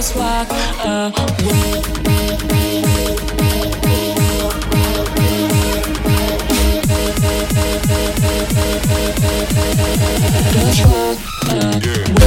walk away. Just walk away.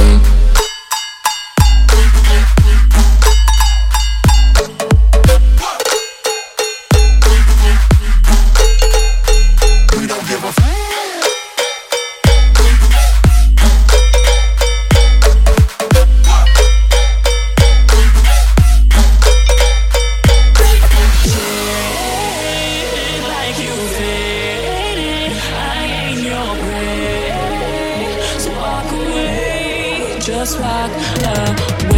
Just walk away.